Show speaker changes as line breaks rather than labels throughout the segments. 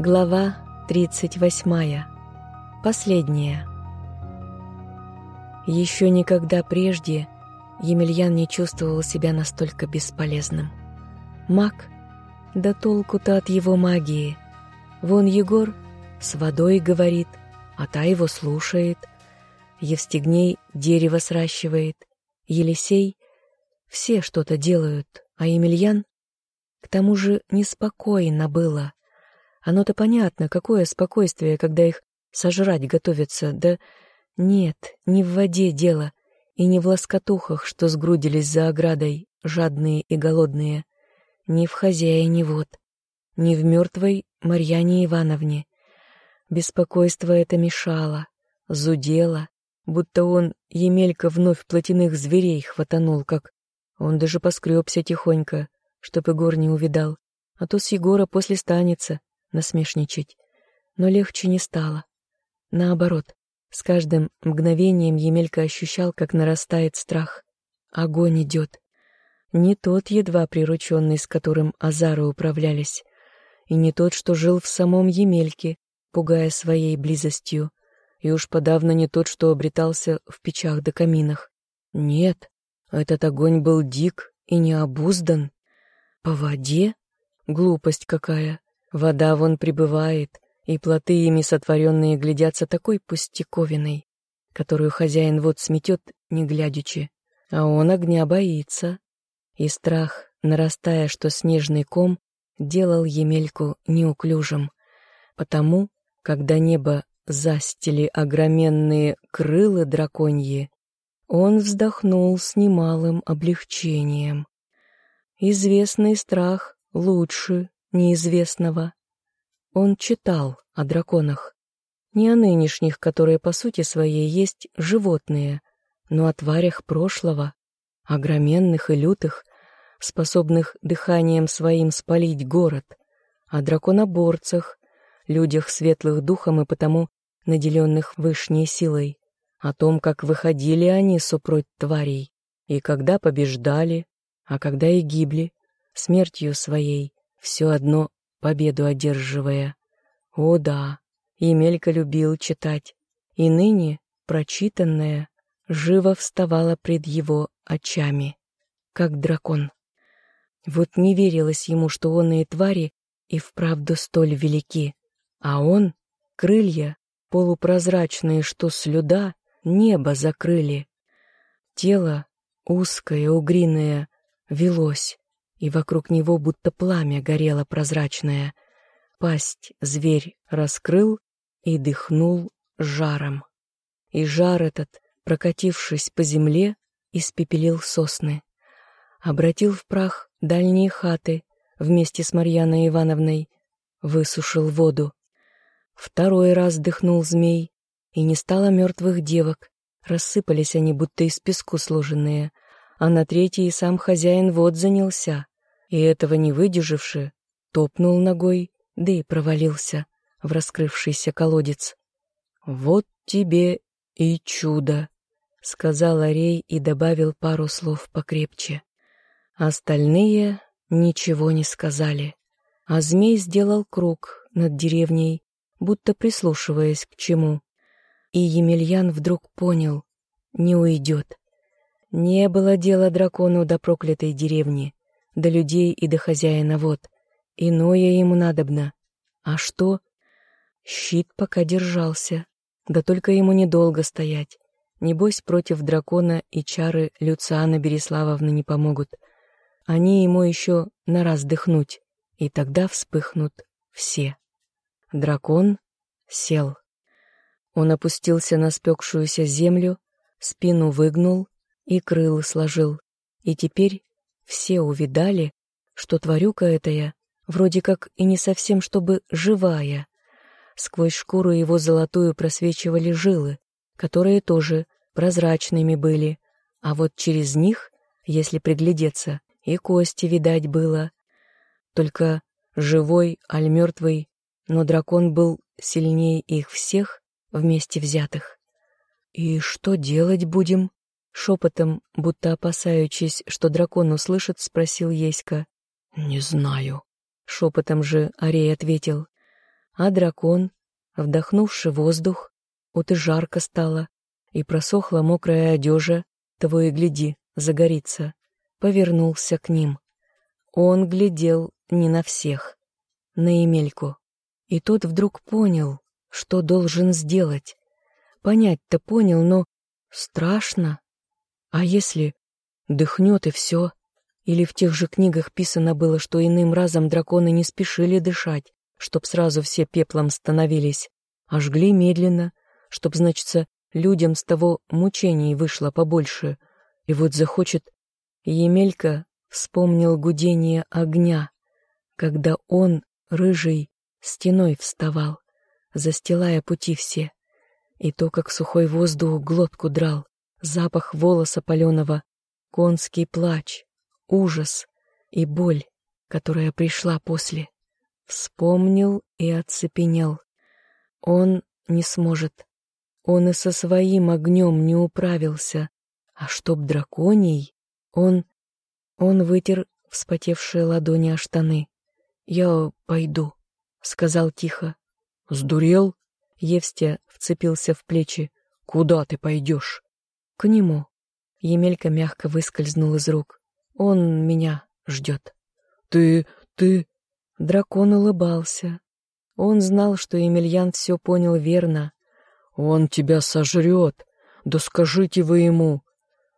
Глава 38. Последняя. Еще никогда прежде Емельян не чувствовал себя настолько бесполезным. Маг? Да толку-то от его магии. Вон Егор с водой говорит, а та его слушает. Евстигней дерево сращивает. Елисей все что-то делают, а Емельян? К тому же неспокойно было — оно-то понятно, какое спокойствие, когда их сожрать готовятся, да нет, не в воде дело, и не в лоскотухах, что сгрудились за оградой, жадные и голодные, не в хозяине вот, не в мертвой Марьяне Ивановне. Беспокойство это мешало, зудело, будто он Емелька вновь плотяных зверей хватанул, как он даже поскребся тихонько, чтоб Егор не увидал, а то с Егора после станется, насмешничать, но легче не стало. Наоборот, с каждым мгновением Емелька ощущал, как нарастает страх. Огонь идет. Не тот, едва прирученный, с которым Азары управлялись, и не тот, что жил в самом Емельке, пугая своей близостью, и уж подавно не тот, что обретался в печах да каминах. Нет, этот огонь был дик и необуздан. По воде? Глупость какая! Вода вон прибывает, и плоты ими сотворенные глядятся такой пустяковиной, которую хозяин вот сметет, не глядячи, а он огня боится. И страх, нарастая, что снежный ком, делал Емельку неуклюжим. Потому, когда небо застили огроменные крылы драконьи, он вздохнул с немалым облегчением. Известный страх лучше неизвестного. Он читал о драконах. Не о нынешних, которые по сути своей есть животные, но о тварях прошлого, огроменных и лютых, способных дыханием своим спалить город, о драконоборцах, людях светлых духом и потому наделенных вышней силой, о том, как выходили они супроть тварей, и когда побеждали, а когда и гибли, смертью своей, все одно победу одерживая. О да, Емелька любил читать, и ныне прочитанное живо вставало пред его очами, как дракон. Вот не верилось ему, что он и твари и вправду столь велики, а он — крылья, полупрозрачные, что слюда, небо закрыли. Тело, узкое, угриное, велось, и вокруг него будто пламя горело прозрачное. Пасть зверь раскрыл и дыхнул жаром. И жар этот, прокатившись по земле, испепелил сосны. Обратил в прах дальние хаты вместе с Марьяной Ивановной, высушил воду. Второй раз дыхнул змей, и не стало мертвых девок, рассыпались они, будто из песку сложенные, а на третий и сам хозяин вод занялся, и этого не выдержавши, топнул ногой, да и провалился в раскрывшийся колодец. «Вот тебе и чудо!» — сказал Арей и добавил пару слов покрепче. Остальные ничего не сказали, а змей сделал круг над деревней, будто прислушиваясь к чему. И Емельян вдруг понял — не уйдет. Не было дела дракону до проклятой деревни, до людей и до хозяина вот. Иное ему надобно. А что? Щит пока держался. Да только ему недолго стоять. Небось, против дракона и чары Люциана Береславовны не помогут. Они ему еще на раз дыхнуть, и тогда вспыхнут все. Дракон сел. Он опустился на спекшуюся землю, спину выгнул и крылы сложил, и теперь все увидали, что тварюка этая вроде как и не совсем чтобы живая. Сквозь шкуру его золотую просвечивали жилы, которые тоже прозрачными были, а вот через них, если приглядеться, и кости видать было. Только живой, аль мертвый, но дракон был сильнее их всех вместе взятых. «И что делать будем?» Шепотом, будто опасаючись, что дракон услышит, спросил Еська. «Не знаю». Шепотом же Арей ответил. А дракон, вдохнувший воздух, вот и жарко стало, и просохла мокрая одежа, того и гляди, загорится, повернулся к ним. Он глядел не на всех, на Емельку. И тот вдруг понял, что должен сделать. Понять-то понял, но страшно. А если дыхнет и все? Или в тех же книгах писано было, что иным разом драконы не спешили дышать, чтоб сразу все пеплом становились, а жгли медленно, чтоб, значится, людям с того мучений вышло побольше. И вот захочет... Емелька вспомнил гудение огня, когда он, рыжий, стеной вставал, застилая пути все, и то, как сухой воздух глотку драл, запах волоса паленого, конский плач, ужас и боль, которая пришла после. Вспомнил и оцепенел. Он не сможет. Он и со своим огнем не управился. А чтоб драконий, он... Он вытер вспотевшие ладони о штаны. «Я пойду», — сказал тихо. «Сдурел?» Евстя вцепился в плечи. «Куда ты пойдешь?» «К нему». Емелька мягко выскользнул из рук. «Он меня ждет». «Ты... ты...» Дракон улыбался. Он знал, что Емельян все понял верно. «Он тебя сожрет! Да скажите вы ему!»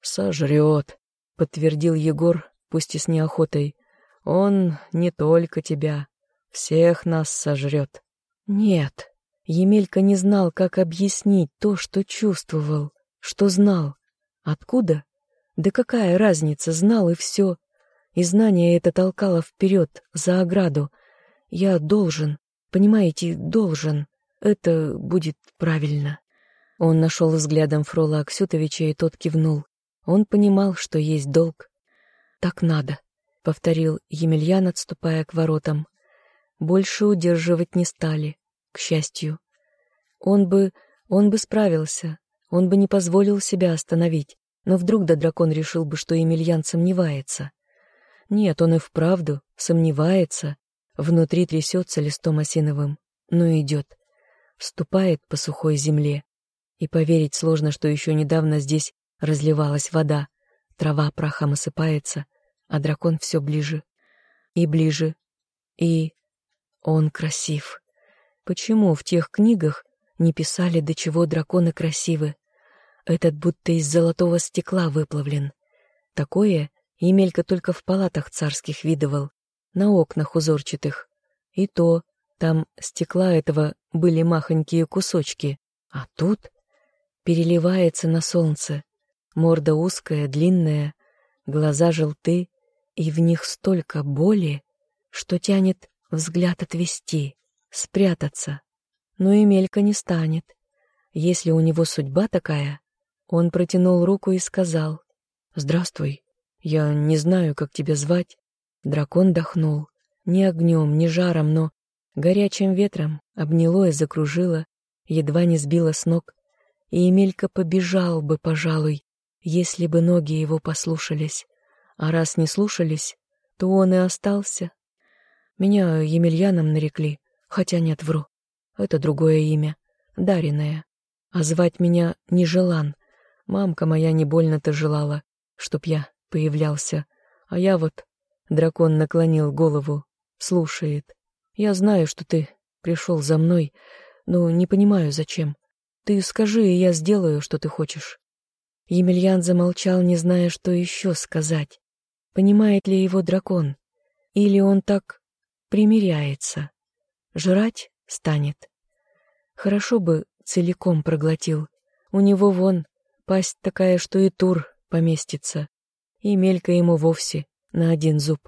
«Сожрет», — подтвердил Егор, пусть и с неохотой. «Он не только тебя, всех нас сожрет». «Нет», Емелька не знал, как объяснить то, что чувствовал, что знал. Откуда? Да какая разница, знал и все. И знание это толкало вперед, за ограду. Я должен, понимаете, должен. Это будет правильно. Он нашел взглядом Фрола Аксютовича, и тот кивнул. Он понимал, что есть долг. «Так надо», — повторил Емельян, отступая к воротам. Больше удерживать не стали к счастью. Он бы... он бы справился, он бы не позволил себя остановить, но вдруг да дракон решил бы, что Емельян сомневается. Нет, он и вправду сомневается, внутри трясется листом осиновым, но идет, вступает по сухой земле. И поверить сложно, что еще недавно здесь разливалась вода, трава прахом осыпается, а дракон все ближе и ближе, и он красив. Почему в тех книгах не писали, до чего драконы красивы? Этот будто из золотого стекла выплавлен. Такое Емелька только в палатах царских видывал, на окнах узорчатых. И то, там стекла этого были махонькие кусочки, а тут переливается на солнце. Морда узкая, длинная, глаза желты, и в них столько боли, что тянет взгляд отвести спрятаться. Но Емелька не станет. Если у него судьба такая, он протянул руку и сказал «Здравствуй, я не знаю, как тебя звать». Дракон дохнул. Ни огнем, ни жаром, но горячим ветром обняло и закружило, едва не сбило с ног. И Емелька побежал бы, пожалуй, если бы ноги его послушались. А раз не слушались, то он и остался. Меня Емельяном нарекли, Хотя нет, вру. Это другое имя. Дариное. А звать меня не желан. Мамка моя не больно-то желала, чтоб я появлялся. А я вот... Дракон наклонил голову. Слушает. Я знаю, что ты пришел за мной, но не понимаю, зачем. Ты скажи, и я сделаю, что ты хочешь. Емельян замолчал, не зная, что еще сказать. Понимает ли его дракон? Или он так примиряется? Жрать станет. Хорошо бы целиком проглотил. У него вон пасть такая, что и тур поместится. И мелька ему вовсе на один зуб.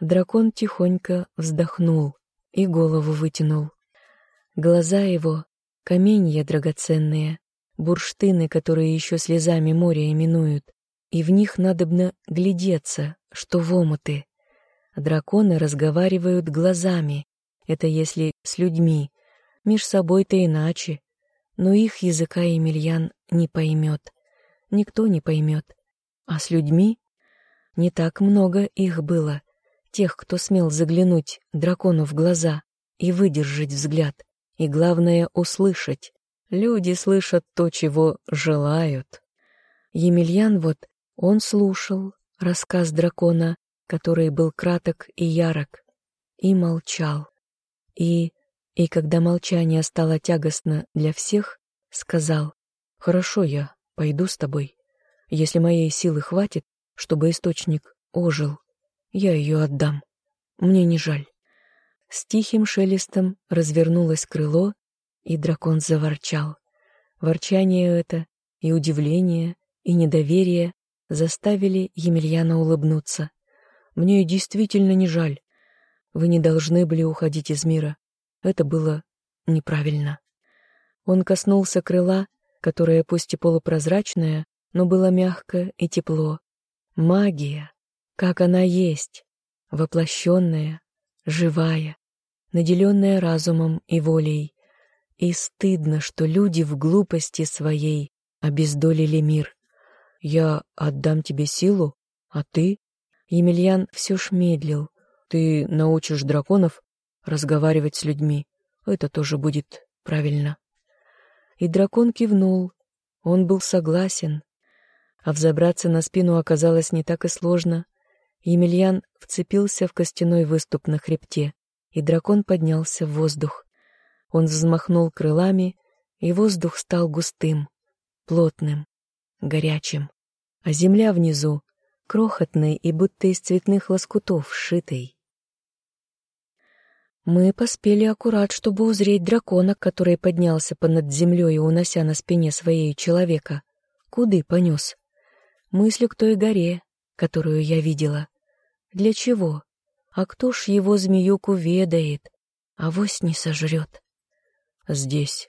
Дракон тихонько вздохнул и голову вытянул. Глаза его — каменья драгоценные, бурштыны, которые еще слезами моря именуют, и в них надобно глядеться, что в омуты. Драконы разговаривают глазами, это если с людьми, меж собой-то иначе. Но их языка Емельян не поймет. Никто не поймет. А с людьми не так много их было, тех, кто смел заглянуть дракону в глаза. и выдержать взгляд, и, главное, услышать. Люди слышат то, чего желают. Емельян вот, он слушал рассказ дракона, который был краток и ярок, и молчал. И, и когда молчание стало тягостно для всех, сказал, «Хорошо, я пойду с тобой. Если моей силы хватит, чтобы источник ожил, я ее отдам. Мне не жаль». С тихим шелестом развернулось крыло, и дракон заворчал. Ворчание это и удивление, и недоверие заставили Емельяна улыбнуться. «Мне действительно не жаль. Вы не должны были уходить из мира. Это было неправильно». Он коснулся крыла, которое пусть и полупрозрачное, но было мягко и тепло. Магия, как она есть, воплощенная, живая, наделенная разумом и волей. И стыдно, что люди в глупости своей обездолили мир. Я отдам тебе силу, а ты? Емельян все ж медлил. Ты научишь драконов разговаривать с людьми. Это тоже будет правильно. И дракон кивнул. Он был согласен. А взобраться на спину оказалось не так и сложно. Емельян вцепился в костяной выступ на хребте, и дракон поднялся в воздух. Он взмахнул крылами, и воздух стал густым, плотным, горячим, а земля внизу — крохотной и будто из цветных лоскутов сшитой. Мы поспели аккурат, чтобы узреть дракона, который поднялся понад землей, унося на спине своей человека. Куды понес? Мыслью к той горе, которую я видела. Для чего? А кто ж его змеюку ведает? Авось не сожрет. Здесь.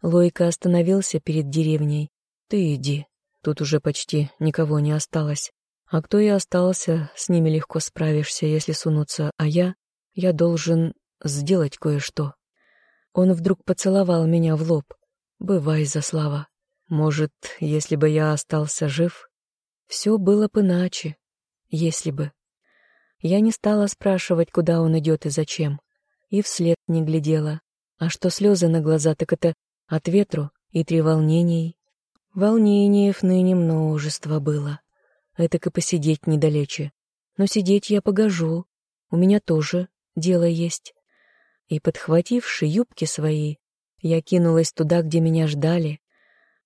Лойка остановился перед деревней. Ты иди. Тут уже почти никого не осталось. А кто и остался, с ними легко справишься, если сунуться, а я... Я должен сделать кое-что. Он вдруг поцеловал меня в лоб. Бывай, Заслава. Может, если бы я остался жив, все было бы иначе, если бы. Я не стала спрашивать, куда он идет и зачем, и вслед не глядела. А что слезы на глаза, так это от ветру и треволнений. Волнений ныне множество было. Этак и посидеть недалече. Но сидеть я погожу, у меня тоже дело есть и, подхвативши юбки свои, я кинулась туда, где меня ждали.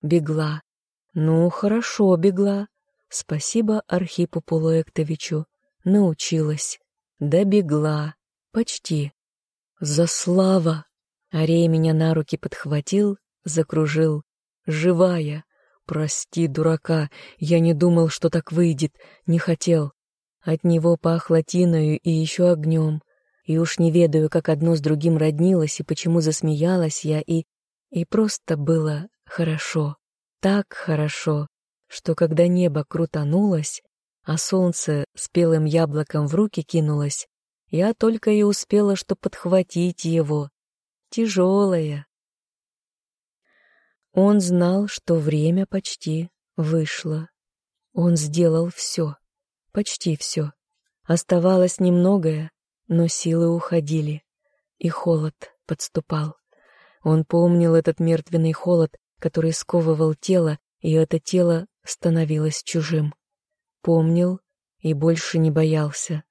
Бегла. Ну, хорошо бегла. Спасибо Архипу Полуэктовичу. Научилась. Добегла. Почти. За слава! Арей меня на руки подхватил, закружил. Живая. Прости, дурака, я не думал, что так выйдет, не хотел. От него пахло тиною и еще огнем. И уж не ведаю, как одно с другим роднилось и почему засмеялась я, и... И просто было хорошо, так хорошо, что когда небо крутанулось, а солнце спелым яблоком в руки кинулось, я только и успела, что подхватить его. Тяжелое. Он знал, что время почти вышло. Он сделал все, почти все. Оставалось немногое, но силы уходили, и холод подступал. Он помнил этот мертвенный холод, который сковывал тело, и это тело становилось чужим. Помнил и больше не боялся,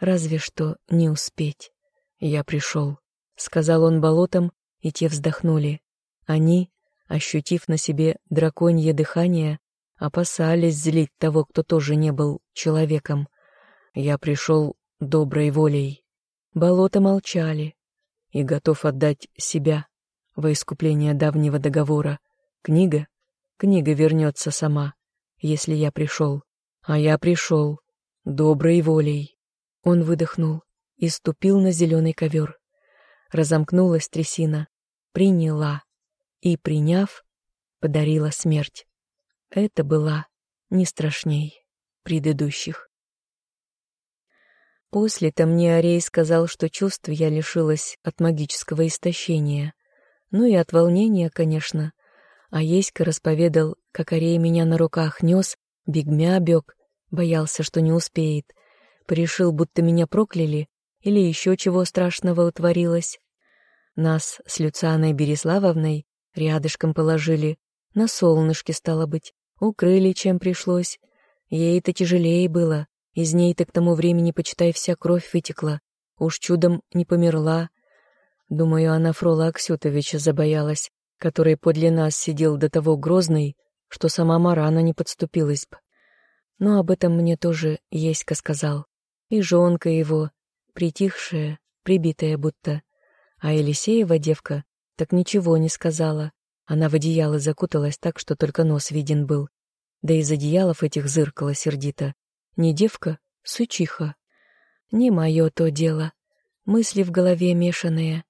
разве что не успеть. «Я пришел», — сказал он болотам, и те вздохнули. Они, ощутив на себе драконье дыхание, опасались злить того, кто тоже не был человеком. «Я пришел доброй волей». Болота молчали, и готов отдать себя во искупление давнего договора. Книга? Книга вернется сама, если я пришел. А я пришел, доброй волей. Он выдохнул и ступил на зеленый ковер. Разомкнулась трясина, приняла и, приняв, подарила смерть. Это была не страшней предыдущих. После-то мне Арей сказал, что чувств я лишилась от магического истощения. Ну и от волнения, конечно. А Еська расповедал, как Арей меня на руках нес, бегмя бег, боялся, что не успеет. Порешил, будто меня прокляли, или еще чего страшного утворилось. Нас с Люцианой Береславовной рядышком положили, на солнышке, стало быть, укрыли, чем пришлось. Ей-то тяжелее было, из ней-то к тому времени, почитай, вся кровь вытекла. Уж чудом не померла. Думаю, она Фрола Аксютовича забоялась, который подле нас сидел до того грозный, что сама Марана не подступилась бы. Но об этом мне тоже Еська сказал. И жонка его, притихшая, прибитая будто. А Елисеева девка так ничего не сказала. Она в одеяло закуталась так, что только нос виден был. Да из одеялов этих зыркала сердито. Не девка, сучиха. Не мое то дело. Мысли в голове мешанные.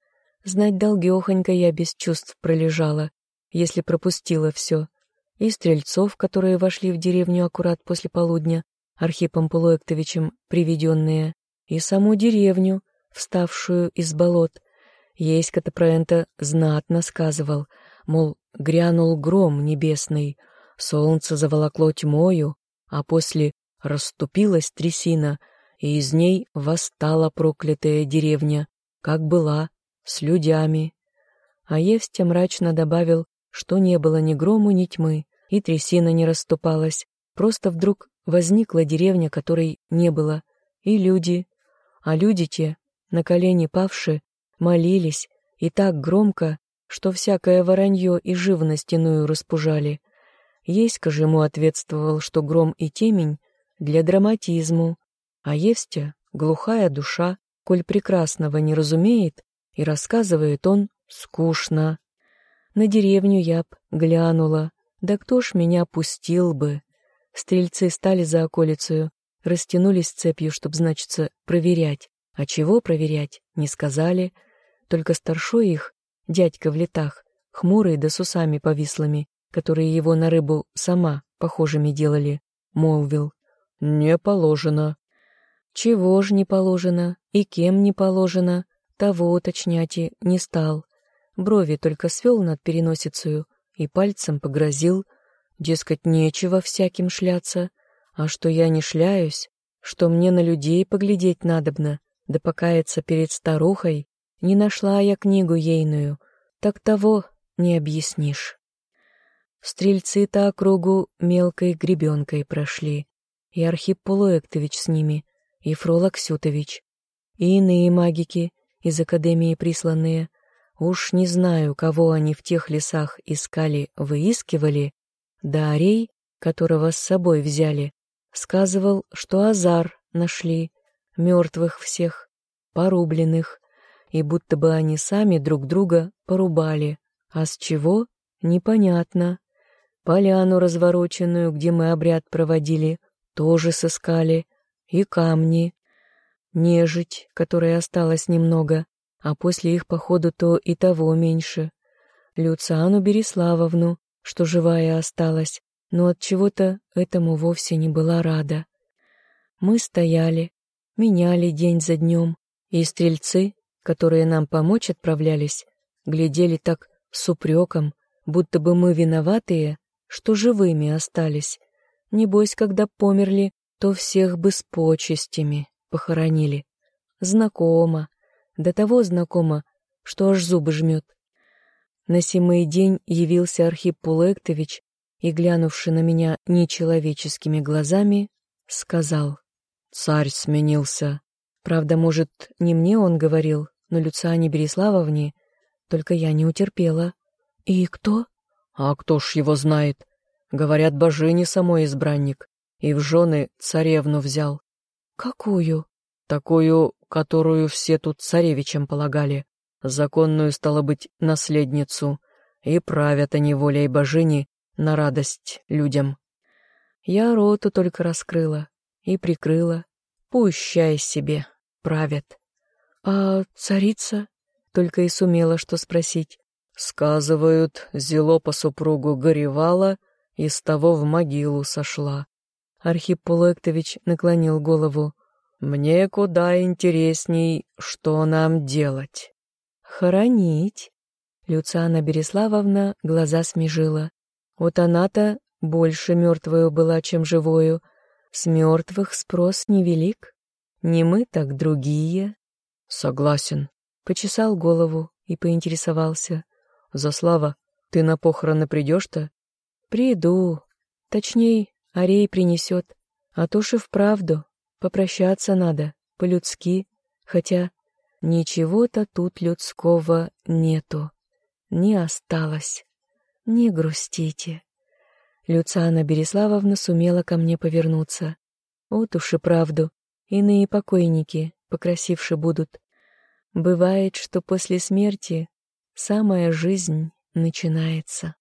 Знать долгехонько я без чувств пролежала, если пропустила все и стрельцов, которые вошли в деревню аккурат после полудня, Архипом Полуэктовичем приведенные, и саму деревню, вставшую из болот. Еська-то про это знатно сказывал, мол, грянул гром небесный, солнце заволокло тьмою, а после расступилась трясина, и из ней восстала проклятая деревня, как была, с людьми. А Евстя мрачно добавил, что не было ни грому, ни тьмы, и трясина не расступалась. Просто вдруг возникла деревня, которой не было, и люди. А люди те, на колени павшие, молились, и так громко, что всякое воронье и живность иную распужали. Еська же ему ответствовал, что гром и темень для драматизму, а Евстя — глухая душа, коль прекрасного не разумеет, и рассказывает он скучно. На деревню я б глянула, да кто ж меня пустил бы? Стрельцы стали за околицею, растянулись цепью, чтоб, значится, проверять. А чего проверять, не сказали. Только старшой их, дядька в летах, хмурый да с усами повислыми, которые его на рыбу сама похожими делали, молвил. «Не положено». Чего ж не положено и кем не положено, того уточнять и не стал. Брови только свел над переносицею, и пальцем погрозил, дескать, нечего всяким шляться, а что я не шляюсь, что мне на людей поглядеть надобно, да покаяться перед старухой, не нашла я книгу ейную, так того не объяснишь. Стрельцы-то округу мелкой гребенкой прошли, и Архип Полуэктович с ними, и Фрол Аксютович, и иные магики из Академии присланные — Уж не знаю, кого они в тех лесах искали, выискивали, да Арей, которого с собой взяли, сказывал, что Азар нашли, мертвых всех, порубленных, и будто бы они сами друг друга порубали. А с чего? Непонятно. Поляну развороченную, где мы обряд проводили, тоже сыскали, и камни. Нежить, которой осталось немного, а после их походу то и того меньше. Люциану Береславовну, что живая осталась, но от чего-то этому вовсе не была рада. Мы стояли, меняли день за днем, и стрельцы, которые нам помочь отправлялись, глядели так с упреком, будто бы мы виноватые, что живыми остались. Небось, когда померли, то всех бы с почестями похоронили. Знакомо, до того знакомо, что аж зубы жмет. На семый день явился Архип Пулектович и, глянувши на меня нечеловеческими глазами, сказал, «Царь сменился. Правда, может, не мне он говорил, но Люциане Береславовне, только я не утерпела. И кто?» «А кто ж его знает? Говорят, божини самой избранник, и в жены царевну взял». «Какую?» «Такую, которую все тут царевичем полагали, законную, стало быть, наследницу, и правят они волей божини на радость людям. Я роту только раскрыла и прикрыла, пущай себе, правят. А царица? Только и сумела что спросить. Сказывают, зело по супругу горевала и с того в могилу сошла. Архип Пулектович наклонил голову. Мне куда интересней, что нам делать. Хоронить. Люциана Береславовна глаза смежила. Вот она-то больше мертвую была, чем живую. С мертвых спрос невелик. Не мы, так другие. Согласен. Почесал голову и поинтересовался. «Заслава, ты на похороны придешь-то?» «Приду. Точнее, Арей принесет. А то ж и вправду. Попрощаться надо, по-людски. Хотя ничего-то тут людского нету. Не осталось. Не грустите». Люциана Береславовна сумела ко мне повернуться. Вот уж и правду, иные покойники покрасивше будут. Бывает, что после смерти самая жизнь начинается.